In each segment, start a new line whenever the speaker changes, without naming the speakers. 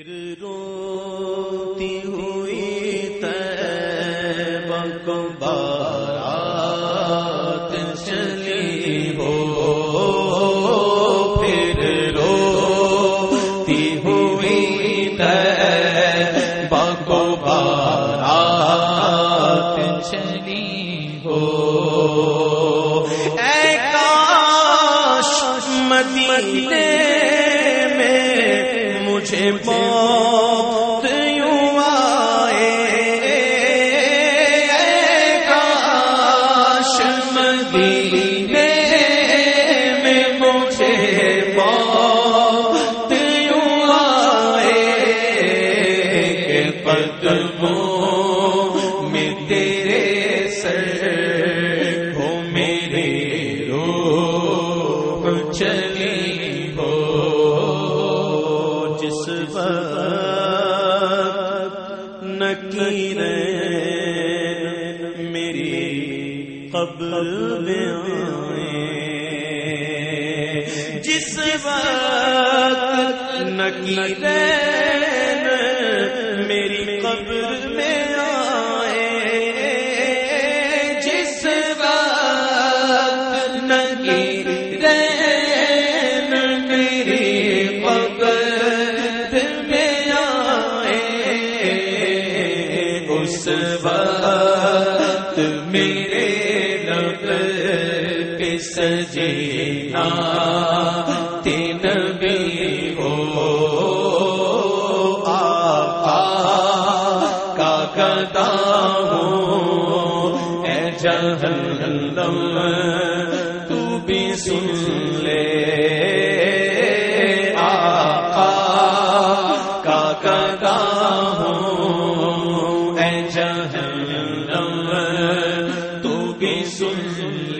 پھر روتی ہوئی تیبہ کو بارات چلی ہو۔ پھر روتی ہوئی تیبہ کو بارات چلی ہو۔ اے کاش مدینے میں مجھے بہت یوں آئے۔ کاش مدینے میں مجھے بہت یوں آئے۔ کہ قدموں میں تیرے سر ہو میرے روح چلی نکیر میری قبر آئے جس وقت نکیر اس وقت میرے لب پہ سجینا تین بھی ہو آقا کا گدا ہوں۔ اے جہنم، تو بھی سن لے۔ تو بھی سن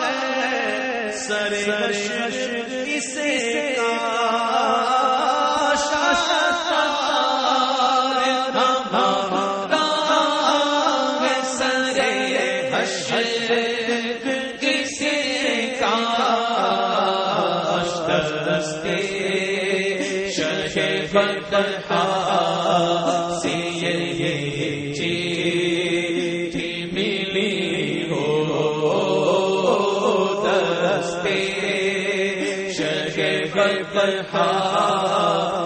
ہے سر اسے سے دستے شہ